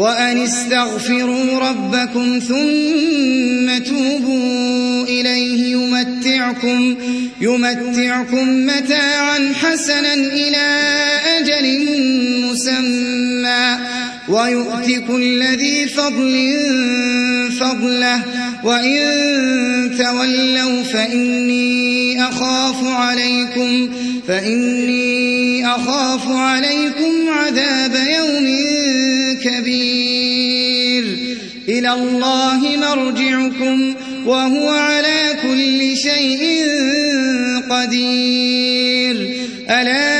وأن استغفروا ربكم ثم توبوا إليه يمتعكم, يمتعكم متاعا حسنا إلى أجل مسمى ويؤتك كل ذي فضل فضله وإن تولوا فإني أخاف عليكم فإني أخاف عليكم عذاب يوم كبير. إلى الله مرجعكم وهو على كل شيء قدير. ألا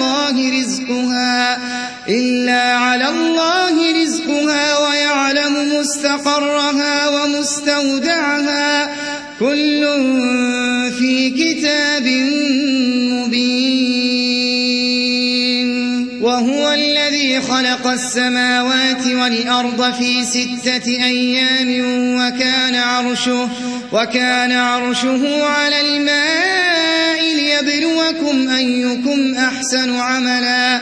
إلا على الله رزقها ويعلم مستقرها ومستودعها. كل في كتاب مبين. وهو الذي خلق السماوات والأرض في ستة أيام وكان عرشه وكان عرشه على الماء ليبلوكم أيكم أحسن عملا.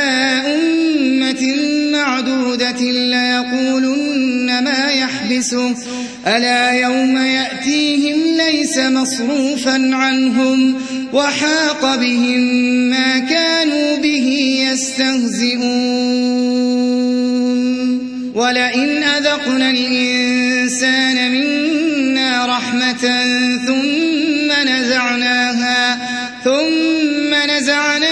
ليقولن ما يحبسه ألا يوم يأتيهم ليس مصروفا عنهم وحاق بهم ما كانوا به يستهزئون. ولئن أذقنا الإنسان منا رحمة ثم نزعناها ثم نزعناها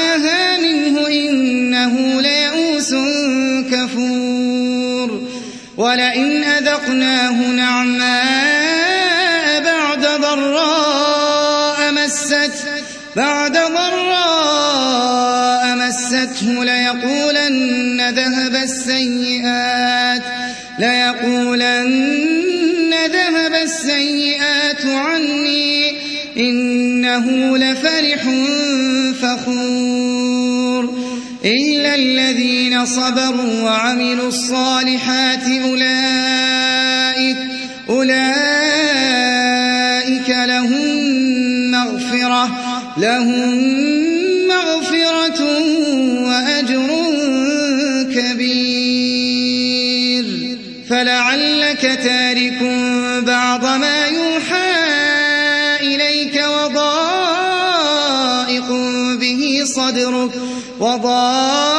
ولئن أذقناه نعماء بعد ضراء مست بعد ضراء مسته ليقولن ذهب السيئات ليقولن ذهب السيئات عني إنه لفرح فخور. إلا الذين صبروا وعملوا الصالحات أولئك أولئك لهم مغفرة لهم صدرك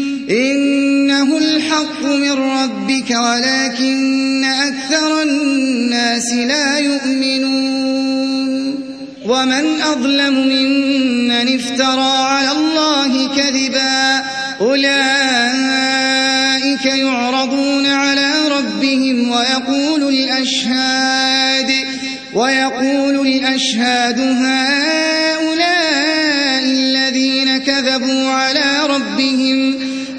إنه الحق من ربك ولكن أكثر الناس لا يؤمنون. ومن أظلم ممن افترى على الله كذبا أولئك يعرضون على ربهم ويقول الأشهاد ويقول الأشهاد هؤلاء الذين كذبوا على ربهم.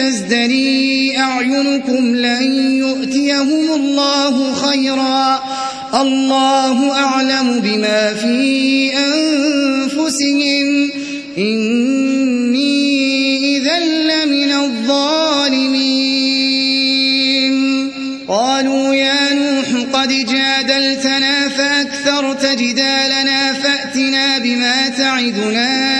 تزدري أعينكم لن يؤتيهم الله خيرا. الله أعلم بما في أنفسهم. إني إذا لمن الظالمين. قالوا يا نوح قد جادلتنا فأكثرت جدالنا فأتنا بما تعدنا.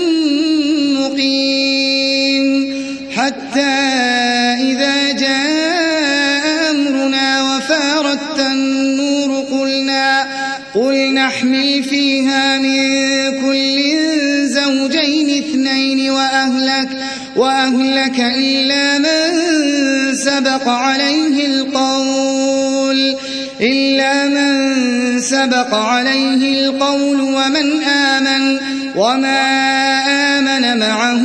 نحمل فيها من كل زوجين اثنين وأهلك وأهلك إلا من سبق عليه القول. إلا من سبق عليه القول ومن آمن وما آمن معه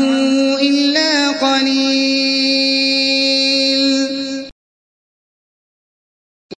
إلا قليل.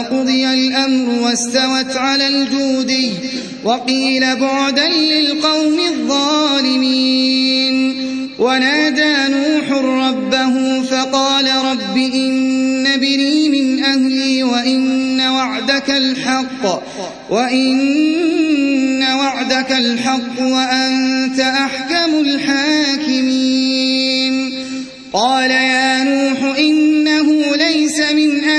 وقضي الأمر واستوت على الجودي وقيل بعدا للقوم الظالمين. ونادى نوح ربه فقال رب إن بني من أهلي وإن وعدك الحق وإن وعدك الحق وأنت أحكم الحاكمين. قال يا نوح من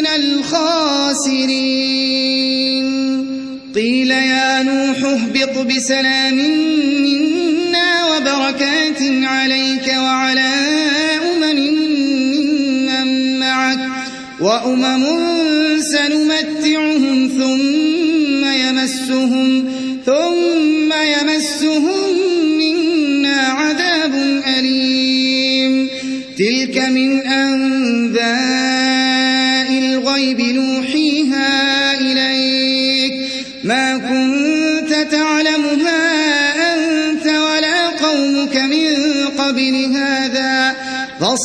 من الخاسرين. قيل يا نوح اهبط بسلام منا وبركات عليك وعلى أمم من معك وأمم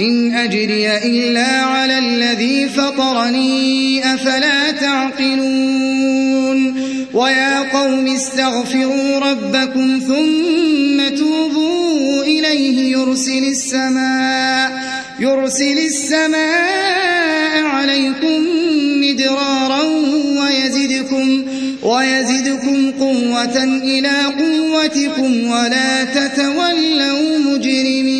إن أجري إلا على الذي فطرني أفلا تعقلون ويا قوم استغفروا ربكم ثم توبوا إليه يرسل السماء يرسل السماء عليكم مدرارا ويزدكم ويزدكم قوة إلى قوتكم ولا تتولوا مجرمين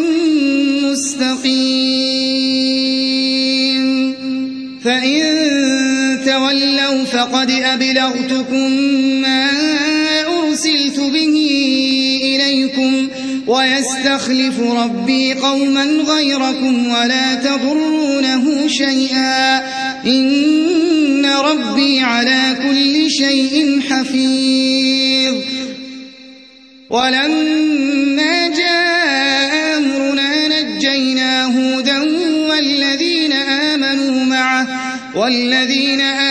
فقد أبلغتكم ما أرسلت به إليكم ويستخلف ربي قوما غيركم ولا تضرونه شيئا إن ربي على كل شيء حفيظ. ولما جاء أمرنا نجينا هودا والذين آمنوا معه والذين آمنوا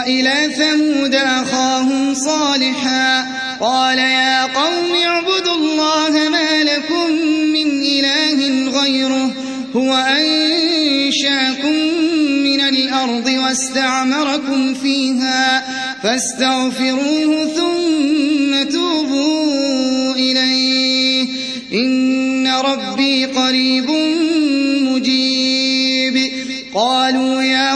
وإلى ثمود أخاهم صالحا قال يا قوم اعبدوا الله ما لكم من إله غيره هو أنشأكم من الأرض واستعمركم فيها فاستغفروه ثم توبوا إليه إن ربي قريب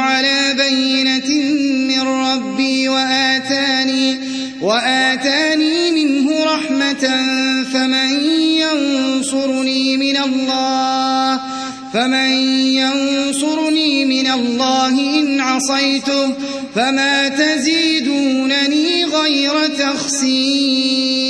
على بينة من ربي وآتاني وآتاني منه رحمة فمن ينصرني من الله فمن ينصرني من الله إن عصيته فما تزيدونني غير تخسير.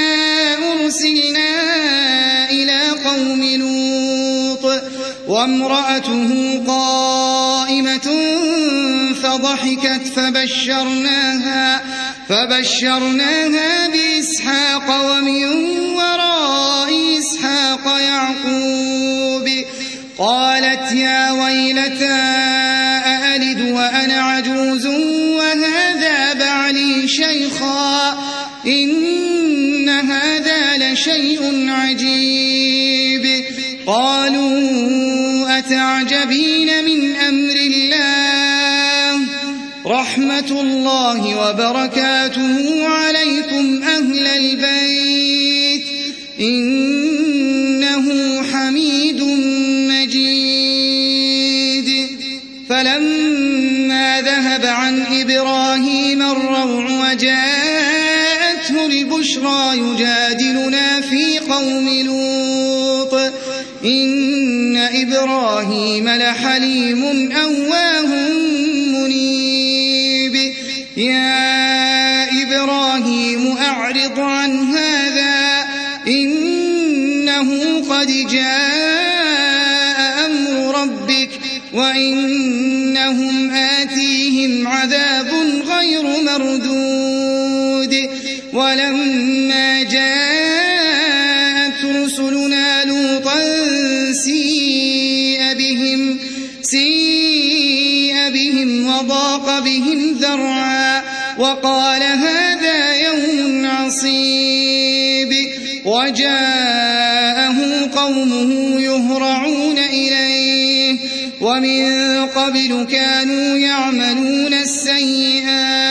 أرسلنا إلى قوم لوط وامرأته قائمة فضحكت فبشرناها فبشرناها بإسحاق ومن وراء إسحاق يعقوب. قالت يا ويلتى أألد وأنا عجوز وهذا بعلي شيخا إن لشيء عجيب. قالوا أتعجبين من أمر الله؟ رحمة الله وبركاته عليكم أهل البيت. إنه البشرى يجادلنا في قوم لوط. إن إبراهيم لحليم أواه منيب. يا إبراهيم أعرض عن هذا. إنه قد جاء أمر ربك وإنهم آتيهم عذاب غير مردود. ولما جاءت رسلنا لوطا سيء بهم سيء بهم وضاق بهم ذرعا وقال هذا يوم عصيب. وجاءه قومه يهرعون إليه ومن قبل كانوا يعملون السيئات.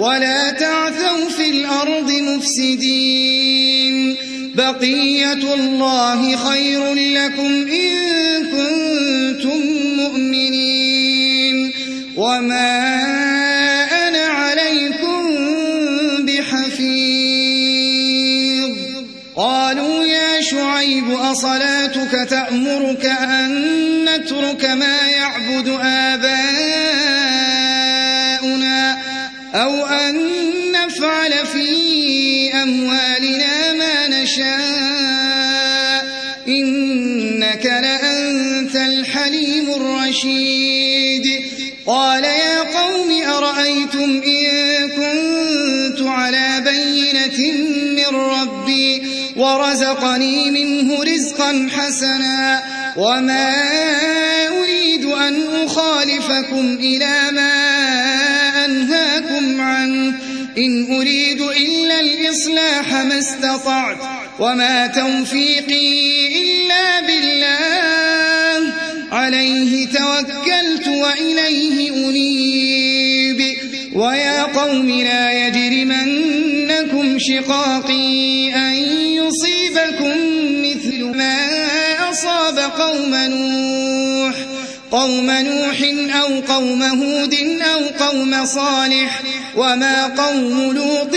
ولا تعثوا في الأرض مفسدين. بقية الله خير لكم إن كنتم مؤمنين. وما أنا عليكم بحفيظ. قالوا يا شعيب أصلاتك تأمرك أن نترك ما يعبد أموالنا ما نشاء إنك لأنت الحليم الرشيد. قال يا قوم أرأيتم إن كنت على بينة من ربي ورزقني منه رزقا حسنا وما أريد أن أخالفكم إلى ما أنهاكم عنه. إن أريد إلا الإصلاح ما استطعت وما توفيقي إلا بالله. عليه توكلت وإليه أنيب. ويا قوم لا يجرمنكم شقاقي أن يصيبكم مثل ما أصاب قوم نوح. قوم نوح أو قوم هود أو قوم صالح. وما قوم لوط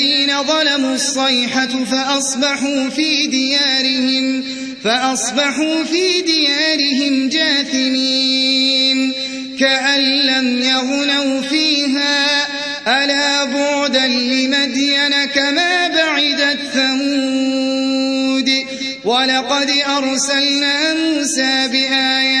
ظلموا الصيحة فأصبحوا في ديارهم فأصبحوا في ديارهم جاثمين. كأن لم يغنوا فيها ألا بعدا لمدين كما بعدت ثمود. ولقد أرسلنا موسى بآياتنا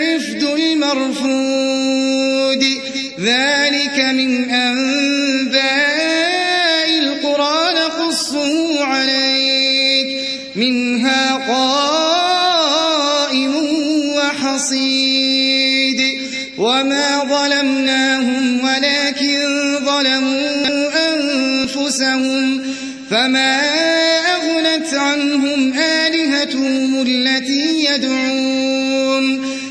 المرفود. ذلك من أنباء القرى نقصه عليك. منها قائم وحصيد. وما ظلمناهم ولكن ظلموا أنفسهم. فما أغنت عنهم آلهتهم التي يدعون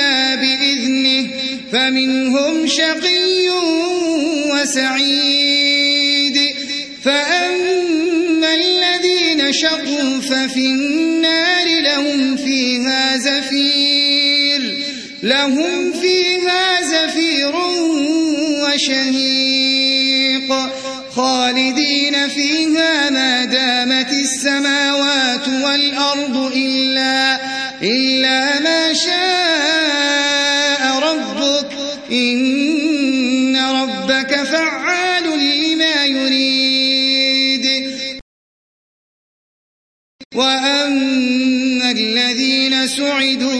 إلا بإذنه فمنهم شقي وسعيد. فأما الذين شقوا ففي النار لهم فيها زفير لهم فيها زفير وشهيق. خالدين فيها ما دامت السماوات والأرض إلا, إلا ما شاء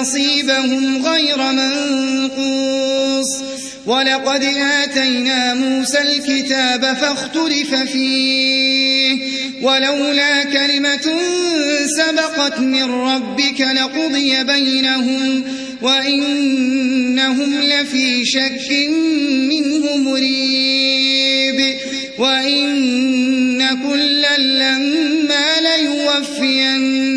نصيبهم غير منقوص. ولقد آتينا موسى الكتاب فاختلف فيه. ولولا كلمة سبقت من ربك لقضي بينهم وإنهم لفي شك منه مريب. وإن كلا لما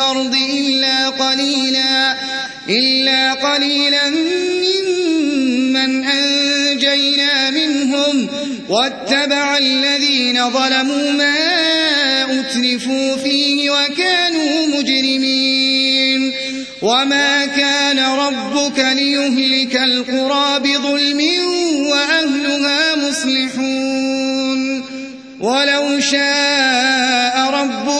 الأرض إلا قليلا إلا قليلا ممن أنجينا منهم. واتبع الذين ظلموا ما أترفوا فيه وكانوا مجرمين. وما كان ربك ليهلك القرى بظلم وأهلها مصلحون. ولو شاء ربك